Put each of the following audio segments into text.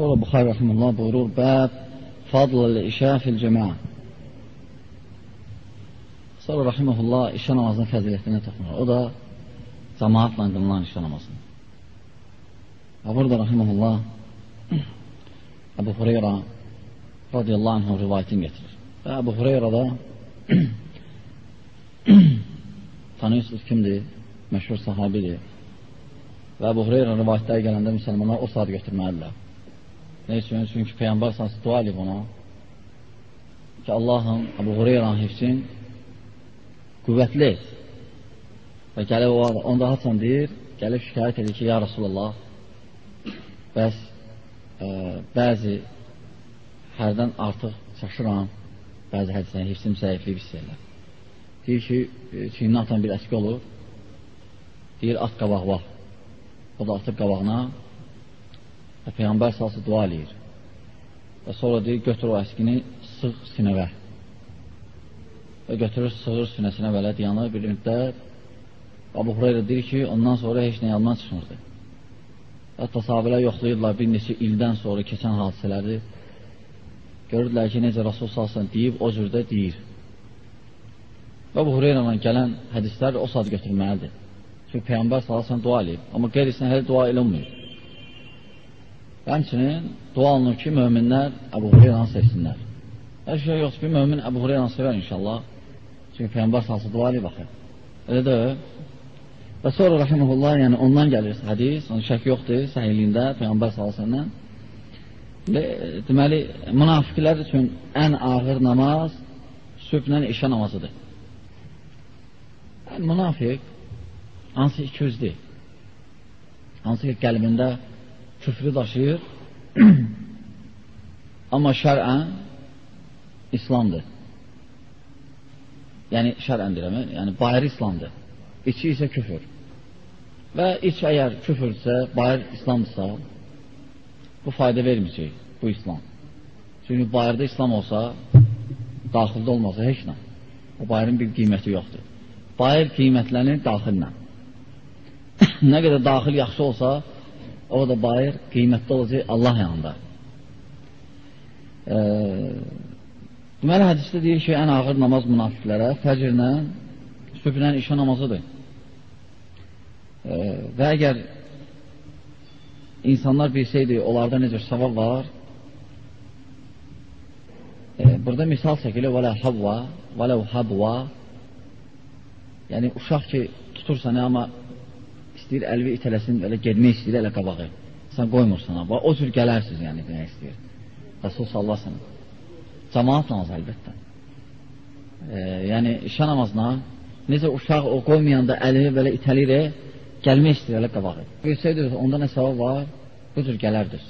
Sonra Buxar Rəhməllah buyurur, Bəb fadlı işə fil cəmaə. Sonra Rəhməllah işə namazının fəzilətinə toxunur. O da cəmaatla qılınan işə namazını. Və burada Rəhməllah Əbu Hureyra radiyallahu anh rivayətini getirir. Və Əbu Hureyra da tanıyırsınız kimdir? Məşhur sahabidir. Və Əbu Hureyra rivayətləri gələndə müsəlmanlar o saat götürməlidirlər. Nə üçün? Çünki Peyyambar sansı dua edib ona ki, Allahım Əbu Hureyranın hifsin qüvvətli. Və gəlib o onda haçan deyir, gəlib şikayət edir ki, ya Rasulallah, bəs ə, bəzi hərdən artıq çaşıram, bəzi hədislərin hifsim zəiflik hiss edirlər. Deyir ki, çiyinə atan bir əski olur, deyir, at qabaq var. O da atıb qabağına və Peyğəmbər salsı dua eləyir. Və sonra deyir, götür o əskini, sığ sinəvə. Və götürür, sığır sinəsinə belə dayanır bir müddət. Abu Hureyra deyir ki, ondan sonra heç nə yandan çıxmırdı. Hətta sahabələr yoxlayırlar bir neçə ildən sonra keçən hadisələri. Görürlər ki, necə Rasul salsan deyib, o cürdə deyir. Və bu Hureyradan gələn hədislər o saat götürməlidir. Çünki Peyğəmbər salsan dua eləyib. Amma qeyrisinə hələ dua eləmir. Həmçinin dua olunur ki, möminlər Əbu Hureyranı sevsinlər. Hər şey yoxdur ki, mömin Əbu Hureyranı sevər inşallah. Çünki Peyğəmbər salsan dua eləyib axı. Elə də Və sonra rəhməhullah, yəni ondan gəlir hədis, onun şək yoxdur, səhiyliyində Peyğəmbər sallallahu Deməli, münafiqlər üçün ən ağır namaz sübhlə işə namazıdır. Münafiq hansı ikiyüzdür? Hansı ki, qəlbində küfrü daşıyır, amma şərən İslamdır. Yəni, şərən deyirəm, yəni bayır İslamdır. İçi isə küfür. Və iç əgər küfürsə, bayır İslamdırsa, bu fayda verməyəcək, bu İslam. Çünki bayırda İslam olsa, daxildə olmasa heç nə. O bayırın bir qiyməti yoxdur. Bayır qiymətlənir daxillə. nə qədər daxil yaxşı olsa, o da bayır qiymətli olacaq Allah yanında. E, deməli, hədisdə deyir ki, ən ağır namaz münafiqlərə fəcrlə, sübhlə işə namazıdır. E, və əgər insanlar bilsəydi, onlarda necə savab var, e, burada misal çəkilir, vələ havva, vələ habva, yəni uşaq ki, tutursan, amma istəyir, əlvi itələsin, elə gedmək istəyir, elə qabağı. Sən qoymursan, və o cür gələrsiniz, yəni, demək istəyir. Rasul sallallahu aleyhi Cəmaat namazı əlbəttə. E, yəni, işə namazına necə uşaq o qoymayanda əlini belə itəlir, gəlmək istəyir elə qabağı. Bilsəydiniz, onda nə savab var? Bu cür gələrdiniz.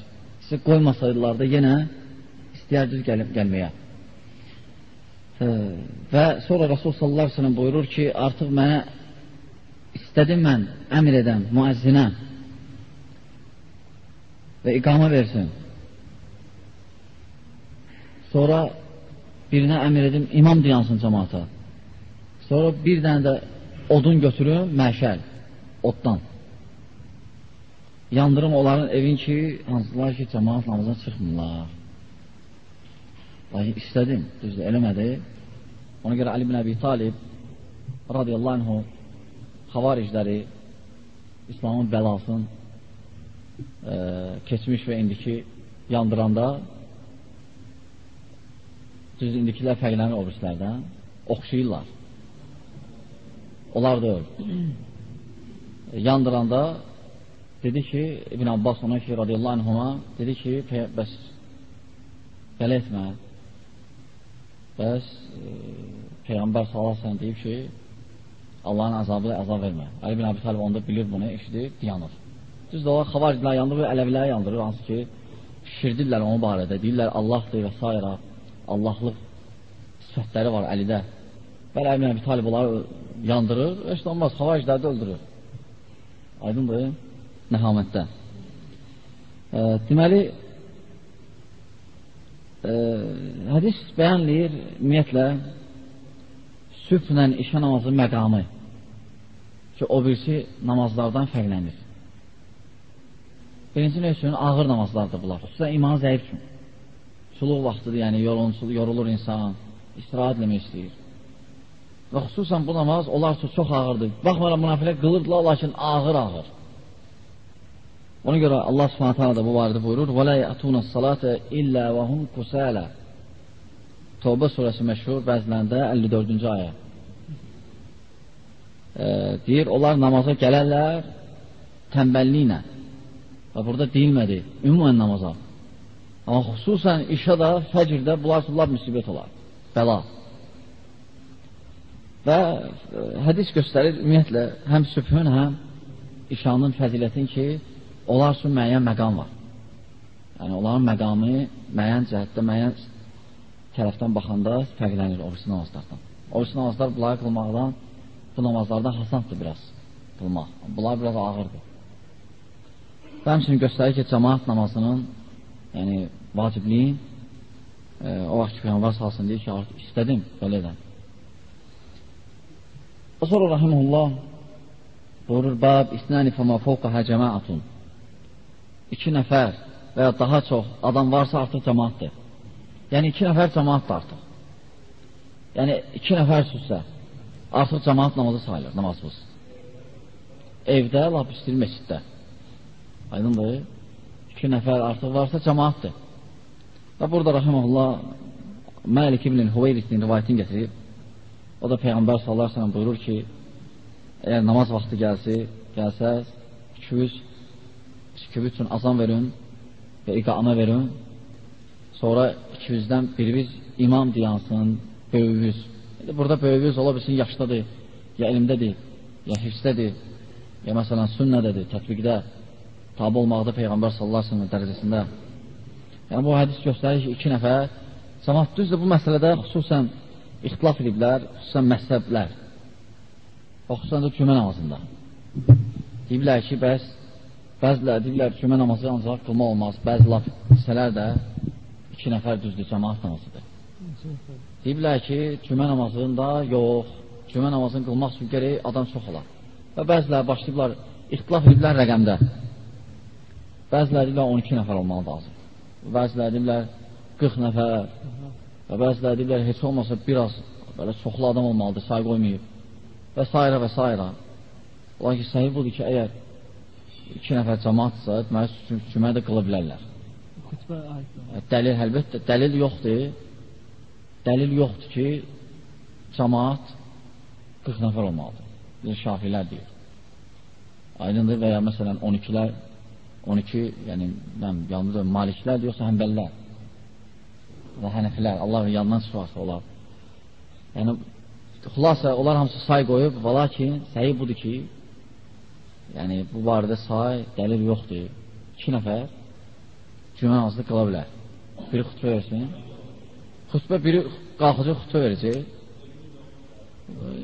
Siz qoymasaydılar da yenə istəyərdiniz gəl gəlməyə. E, və sonra Rasul sallallahu aleyhi buyurur ki, artıq mənə istədim mən əmr edən müəzzinə və iqamə versin. Sonra birinə əmr edim, imam diyansın cəmaata. Sonra bir dənə də odun götürüm, məşəl, oddan. Yandırım onların evin ki, hansılar ki, cəmaat namazına çıxmırlar. Lakin istədim, düzdür, eləmədi. Ona görə Ali bin Əbi Talib radiyallahu anhu xavaricləri İslamın bəlasını e, keçmiş və indiki yandıranda düz indikilər fərqlənir o birislərdən oxşayırlar. Onlar da öl. Yandıranda dedi ki, İbn Abbas ona ki, radiyallahu anhuma dedi ki, bəs belə etmə bəs e, Peyğəmbər salasən deyib ki, Allahın azabı əzab vermə. Əli bin Abi Talib onda bilir bunu, eşidir, yanır. Düz də o xavaricilər yandırır, ələvilər yandırır, hansı ki, şişirdirlər onu barədə, deyirlər Allahdır və s. Allahlıq sifətləri var Əlidə. Və Əli bin Abi Talib onları yandırır, heç olmaz, xavaricləri də öldürür. Aydındır, nəhamətdə. E, deməli, e, hədis bəyanlayır, ümumiyyətlə, sübhlə işə namazı məqamı ki, o birisi namazlardan fərqlənir. Birinci nə üçün? Ağır namazlardır bunlar. Xüsusən iman zəif üçün. Suluq vaxtıdır, yəni yorulur, yorulur insan, istirahət eləmək istəyir. Və xüsusən bu namaz onlar üçün çox ağırdır. Baxmayaraq münafiqlər qılırdılar, lakin ağır-ağır. Ona görə Allah Subhanahu da bu barədə buyurur: "Və la ya'tuna salata illa və hum kusala." Tövbə surəsi məşhur bəzilərində 54-cü ayə. E, deyir, onlar namaza gələrlər tənbəlliklə. Və burada deyilmədi, ümumən namaza. Amma xüsusən işə də, fəcrdə bunlar Allah müsibət olar, bəla. Və e, hədis göstərir ümumiyyətlə həm sübhün, həm işanın fəzilətin ki, onlar üçün müəyyən məqam var. Yəni, onların məqamı müəyyən cəhətdə, müəyyən tərəfdən baxanda fərqlənir oruç namazlardan. Oruç namazlar bunları qılmaqdan, bu namazlardan hasanddır biraz qılmaq. Bunlar biraz ağırdır. Və həmçinin göstərir ki, cəmaat namazının yəni, vacibliyi e, o vaxt ki, Peyyambar salsın deyir ki, artıq istədim, belə edən. Və sonra rahimullah buyurur, Bab isnəni fəma fovqəhə cəmaatun iki nəfər və ya daha çox adam varsa artıq cəmaatdır. Yəni iki nəfər cəmaatdır artıq. Yəni iki nəfər süzsə artıq cəmaat namazı sayılır, namazsız. Evdə, lap istəyir məsciddə. Aydındır. İki nəfər artıq varsa cəmaatdır. Və burada Rahimullah Məlik ibn Hüveyrisinin rivayətini gətirib. O da Peyğəmbər sallallahu sellem buyurur ki, əgər namaz vaxtı gəlsi, gəlsəz, 200 şükür üçün azan verin və iqamə verin. Sonra ikimizdən birimiz imam diyansın, böyüyüz. Burada böyüyüz ola bilsin yaşdadır, ya elmdədir, ya hifzdədir, ya məsələn sünnədədir, tətbiqdə, tabi olmaqda Peyğəmbər sallallahu aleyhi ve sellem dərəcəsində. Yəni bu hədis göstərir ki, iki nəfər cəmat düzdür bu məsələdə xüsusən ixtilaf ediblər, xüsusən məhzəblər və xüsusən də cümə namazında. Deyiblər ki, bəs Bəziləri deyirlər, cümə namazı ancaq qılma olmaz. Bəzi laf hissələr də iki nəfər düzdür, cəmaat namazıdır. Deyiblər ki, cümə namazında yox, cümə namazını qılmaq üçün gerək adam çox olar. Və bəziləri başlayıblar, ixtilaf ediblər rəqəmdə. Bəziləri deyirlər 12 nəfər olmalı lazım. Bəziləri deyirlər 40 nəfər. Və bəziləri deyirlər heç olmasa biraz belə çoxlu adam olmalıdır, say qoymayıb. Və s. və s. Ola ki, səhih budur ki, əgər iki nəfər cəmaatsa, deməli, cümə də qıla bilərlər. Dəlil, əlbəttə, dəlil yoxdur. Dəlil yoxdur ki, cəmaat 40 nəfər olmalıdır. Biz şafilər deyir. Aydındır və ya məsələn 12-lər 12, yəni mən yalnız maliklər yoxsa həmbəllər və hənəfilər, Allah yanından çıxarsa olar. Yəni, xülasə, onlar hamısı say qoyub, və lakin səhi budur ki, yəni bu barədə say dəlil yoxdur. İki nəfər cümə namazını qıla bilər. Biri xütbə versin. Xütbə biri qalxacaq xütbə verəcək.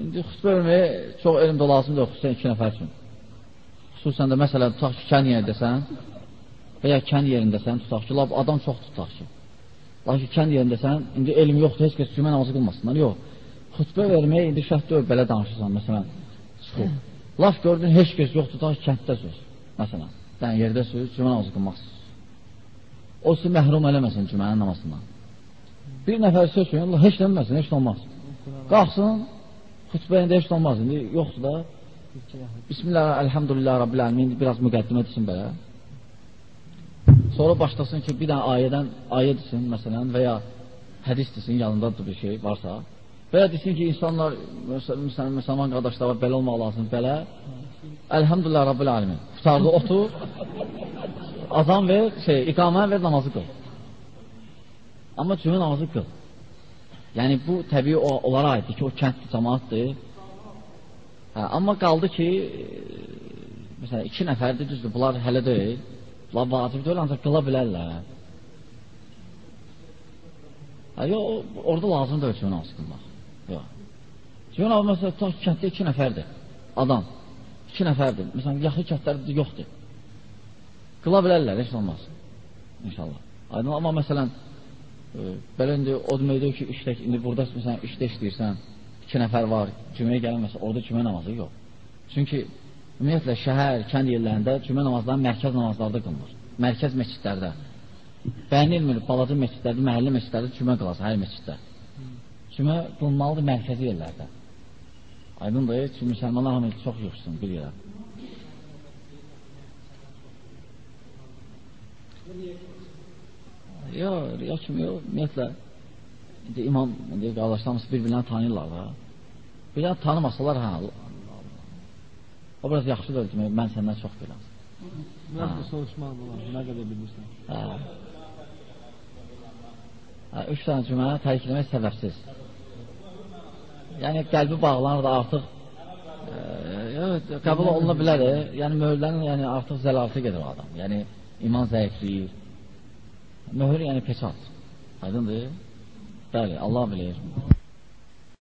İndi xütbə verməyə çox elm də lazımdır, xüsusən iki nəfər üçün. Xüsusən də məsələn, tutaq ki, kən yerindəsən və ya kən yerindəsən, tutaq ki, lab, adam çox tutaq ki. Lakin kən yerindəsən, indi elm yoxdur, heç kəs cümə namazı qılmasınlar. Yox, xütbə verməyə indi şəhd deyil, belə danışırsan, məsələn, çıxıb. Laf gördün, heç kəs yoxdur, da kənddəsiz. Məsələn, sən yerdəsiz, cümə namazı qılmaqsınız. O sizi məhrum eləməsin cümənin namazından. Bir nəfər söz söyləyin, Allah heç eləməsin, heç olmaz. Qalxsın, xütbəyində heç olmaz. İndi yoxdur da. Bismillah, əlhamdülillah, Rabbil ələmin, biraz müqəddimə desin belə. Sonra başlasın ki, bir dənə ayədən ayə desin, məsələn, və ya hədis desin, yanındadır bir şey varsa. Və ya desin ki, insanlar, müsəlman qardaşlar var, belə olmaq lazım, belə. Əlhəmdülillah Rabbil alemin. Qutardı, otur, azan ver, şey, iqamə ver, namazı qıl. Amma cümə namazı qıl. Yəni, bu təbii onlara aiddir ki, o kəndli cəmaatdır. Hə, amma qaldı ki, məsələn, iki nəfərdir, düzdür, bunlar hələ deyil. Bunlar vacib deyil, ancaq qıla bilərlər. Hə, yox, orada lazımdır cümə namazı qılmaq. Yox. Cüvən abi, məsələn, kənddə iki nəfərdir, adam, iki nəfərdir, məsələn, yaxın kəndlərdə yoxdur. Qıla bilərlər, heç olmaz, inşallah. Aydın, amma məsələn, e, belə indi o deməkdir ki, işdə, indi burada məsələn, işdə işləyirsən, iki nəfər var, cüməyə gəlməsə, orada cümə namazı yox. Çünki, ümumiyyətlə, şəhər, kənd yerlərində cümə namazları mərkəz namazlarda qılınır. mərkəz məscidlərdə, bəyənilmir balaca məscidlərdə, məhəllə məscidlərdə cümə qılası, hər məsciddə. Cümə qılınmalıdır mərkəzi yerlərdə. Aydındır ki, müsəlmanlar hamı çox yoxsun bir yerə. Yox, riya kimi yox, ümumiyyətlə indi imam, indi qardaşlarımız bir-birini tanıyırlar da. Bir-birini tanımasalar, hə, o biraz yaxşıdır ki, mən səndən çox biləm. Biraz da soruşmaq olar, nə qədər bilirsən. Hə. Hə, üç dənə cümə tərk etmək səbəbsiz. Yəni qəlbi bağlanır da artıq e, qəbul oluna bilər. Yəni möhürlərin yəni artıq zəlalətə gedir adam. Yəni iman zəifləyir. Möhür yəni peçat. Aydındır? Bəli, Allah bilir.